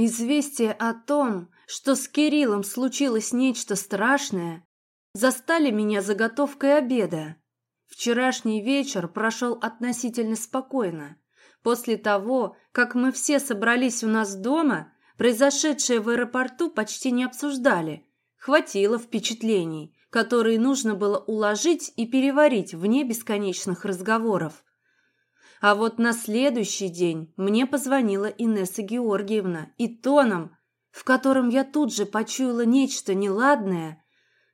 Известие о том, что с Кириллом случилось нечто страшное, застали меня заготовкой обеда. Вчерашний вечер прошел относительно спокойно. После того, как мы все собрались у нас дома, произошедшее в аэропорту почти не обсуждали. Хватило впечатлений, которые нужно было уложить и переварить вне бесконечных разговоров. А вот на следующий день мне позвонила Инесса Георгиевна и тоном, в котором я тут же почуяла нечто неладное,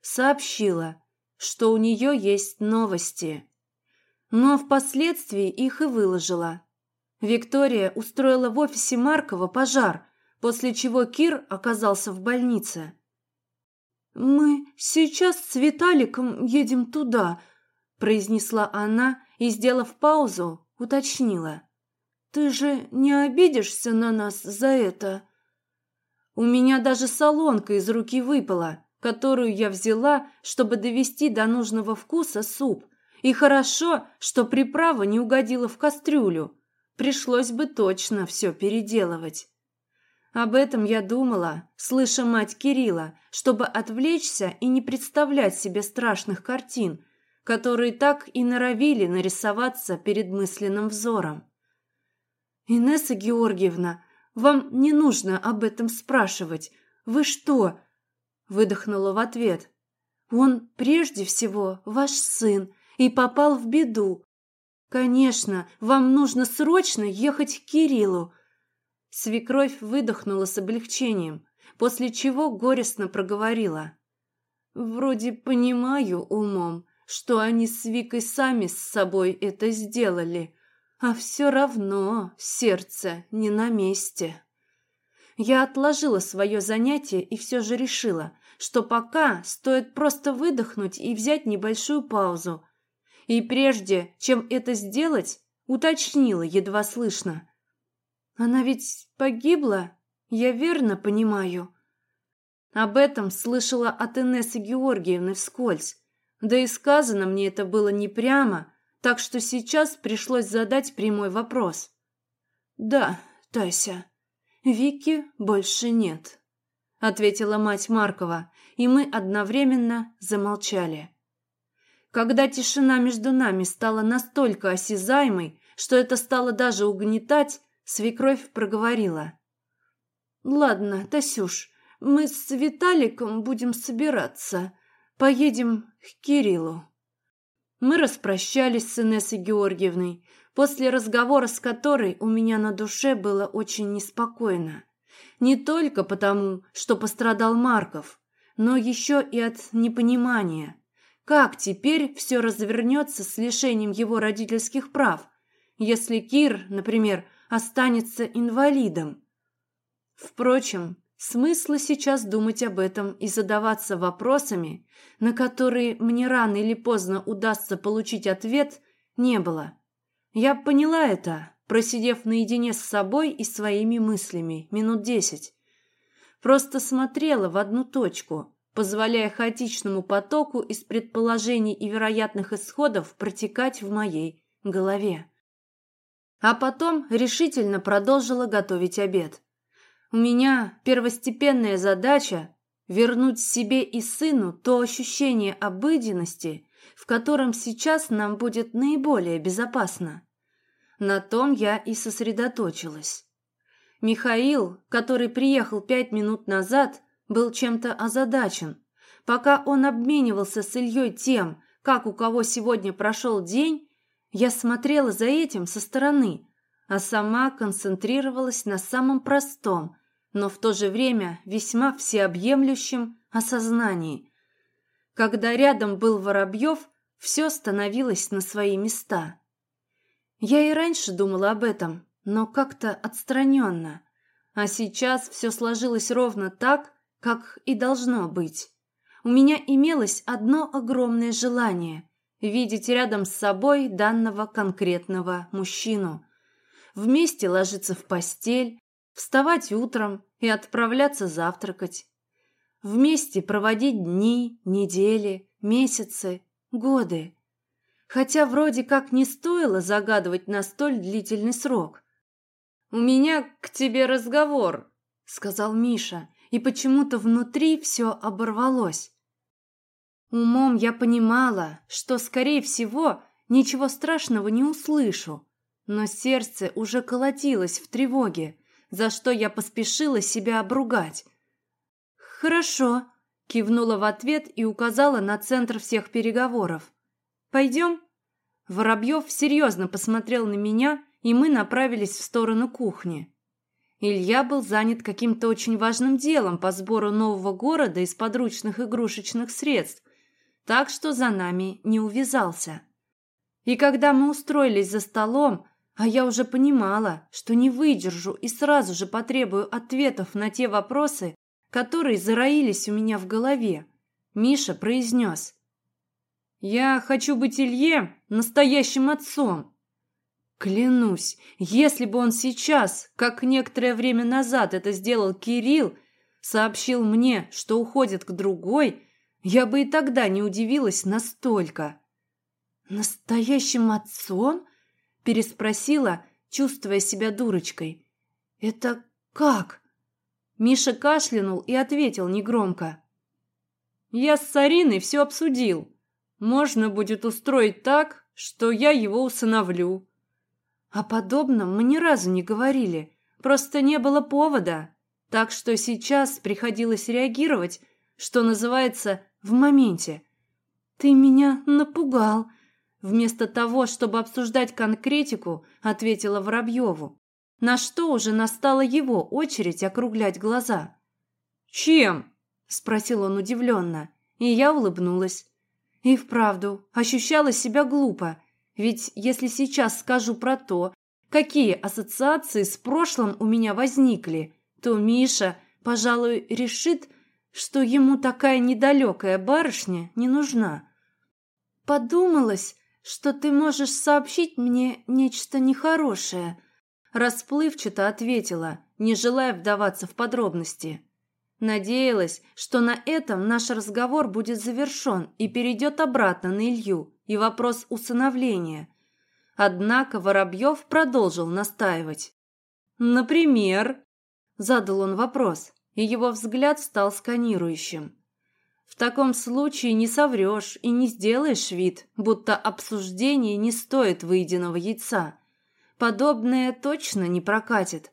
сообщила, что у нее есть новости. Но впоследствии их и выложила. Виктория устроила в офисе Маркова пожар, после чего Кир оказался в больнице. «Мы сейчас с Виталиком едем туда», – произнесла она и, сделав паузу, уточнила. «Ты же не обидишься на нас за это?» У меня даже солонка из руки выпала, которую я взяла, чтобы довести до нужного вкуса суп. И хорошо, что приправа не угодила в кастрюлю. Пришлось бы точно все переделывать. Об этом я думала, слыша мать Кирилла, чтобы отвлечься и не представлять себе страшных картин, которые так и норовили нарисоваться перед мысленным взором. «Инесса Георгиевна, вам не нужно об этом спрашивать. Вы что?» Выдохнула в ответ. «Он прежде всего ваш сын и попал в беду. Конечно, вам нужно срочно ехать к Кириллу». Свекровь выдохнула с облегчением, после чего горестно проговорила. «Вроде понимаю умом, что они с Викой сами с собой это сделали, а все равно сердце не на месте. Я отложила свое занятие и все же решила, что пока стоит просто выдохнуть и взять небольшую паузу. И прежде, чем это сделать, уточнила едва слышно. «Она ведь погибла? Я верно понимаю?» Об этом слышала от Инессы Георгиевны вскользь. Да и сказано мне это было не прямо, так что сейчас пришлось задать прямой вопрос. «Да, Тася, Вики больше нет», — ответила мать Маркова, и мы одновременно замолчали. Когда тишина между нами стала настолько осязаемой, что это стало даже угнетать, свекровь проговорила. «Ладно, Тасюш, мы с Виталиком будем собираться. Поедем к Кириллу». Мы распрощались с Инессой Георгиевной, после разговора с которой у меня на душе было очень неспокойно. Не только потому, что пострадал Марков, но еще и от непонимания. Как теперь все развернется с лишением его родительских прав, если Кир, например, останется инвалидом? Впрочем, Смысла сейчас думать об этом и задаваться вопросами, на которые мне рано или поздно удастся получить ответ, не было. Я поняла это, просидев наедине с собой и своими мыслями минут десять. Просто смотрела в одну точку, позволяя хаотичному потоку из предположений и вероятных исходов протекать в моей голове. А потом решительно продолжила готовить обед. У меня первостепенная задача вернуть себе и сыну то ощущение обыденности, в котором сейчас нам будет наиболее безопасно. На том я и сосредоточилась. Михаил, который приехал пять минут назад, был чем-то озадачен. Пока он обменивался с Ильей тем, как у кого сегодня прошел день, я смотрела за этим со стороны, а сама концентрировалась на самом простом – но в то же время весьма всеобъемлющем осознании. Когда рядом был Воробьев, все становилось на свои места. Я и раньше думала об этом, но как-то отстраненно. А сейчас все сложилось ровно так, как и должно быть. У меня имелось одно огромное желание – видеть рядом с собой данного конкретного мужчину. Вместе ложиться в постель, Вставать утром и отправляться завтракать. Вместе проводить дни, недели, месяцы, годы. Хотя вроде как не стоило загадывать на столь длительный срок. «У меня к тебе разговор», — сказал Миша, и почему-то внутри все оборвалось. Умом я понимала, что, скорее всего, ничего страшного не услышу, но сердце уже колотилось в тревоге, за что я поспешила себя обругать. «Хорошо», — кивнула в ответ и указала на центр всех переговоров. «Пойдем?» Воробьев серьезно посмотрел на меня, и мы направились в сторону кухни. Илья был занят каким-то очень важным делом по сбору нового города из подручных игрушечных средств, так что за нами не увязался. И когда мы устроились за столом, а я уже понимала, что не выдержу и сразу же потребую ответов на те вопросы, которые зароились у меня в голове, Миша произнес. «Я хочу быть Илье настоящим отцом». Клянусь, если бы он сейчас, как некоторое время назад это сделал Кирилл, сообщил мне, что уходит к другой, я бы и тогда не удивилась настолько. «Настоящим отцом?» – переспросила, чувствуя себя дурочкой. «Это как?» Миша кашлянул и ответил негромко. «Я с Сариной все обсудил. Можно будет устроить так, что я его усыновлю». О подобном мы ни разу не говорили, просто не было повода. Так что сейчас приходилось реагировать, что называется, в моменте. «Ты меня напугал!» Вместо того, чтобы обсуждать конкретику, ответила Воробьеву. На что уже настала его очередь округлять глаза. «Чем?» – спросил он удивленно, и я улыбнулась. И вправду, ощущала себя глупо, ведь если сейчас скажу про то, какие ассоциации с прошлым у меня возникли, то Миша, пожалуй, решит, что ему такая недалекая барышня не нужна. Подумалось, что ты можешь сообщить мне нечто нехорошее, расплывчато ответила, не желая вдаваться в подробности. Надеялась, что на этом наш разговор будет завершен и перейдет обратно на Илью и вопрос усыновления. Однако Воробьев продолжил настаивать. «Например?» – задал он вопрос и его взгляд стал сканирующим. В таком случае не соврешь и не сделаешь вид, будто обсуждение не стоит выеденного яйца. Подобное точно не прокатит.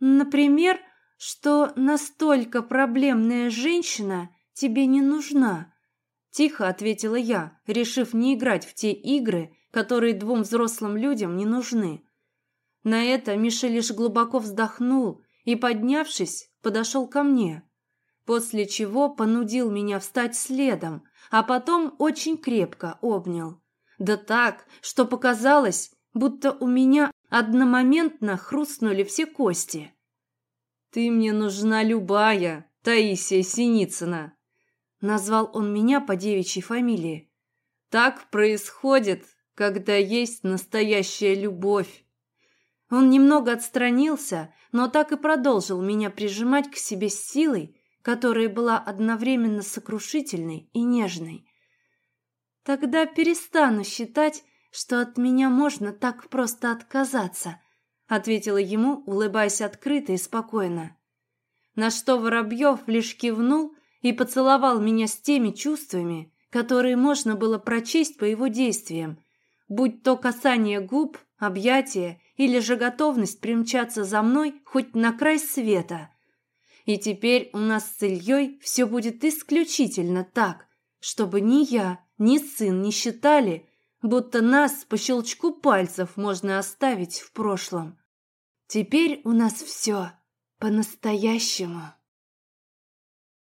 Например, что настолько проблемная женщина тебе не нужна, тихо ответила я, решив не играть в те игры, которые двум взрослым людям не нужны. На это Миша лишь глубоко вздохнул и, поднявшись, подошел ко мне, после чего понудил меня встать следом, а потом очень крепко обнял. Да так, что показалось, будто у меня одномоментно хрустнули все кости. «Ты мне нужна любая, Таисия Синицына!» Назвал он меня по девичьей фамилии. «Так происходит, когда есть настоящая любовь. Он немного отстранился, но так и продолжил меня прижимать к себе с силой, которая была одновременно сокрушительной и нежной. Тогда перестану считать, что от меня можно так просто отказаться, ответила ему, улыбаясь открыто и спокойно. На что Воробьев лишь кивнул и поцеловал меня с теми чувствами, которые можно было прочесть по его действиям, будь то касание губ, объятие или же готовность примчаться за мной хоть на край света. И теперь у нас с Ильей все будет исключительно так, чтобы ни я, ни сын не считали, будто нас по щелчку пальцев можно оставить в прошлом. Теперь у нас все по-настоящему.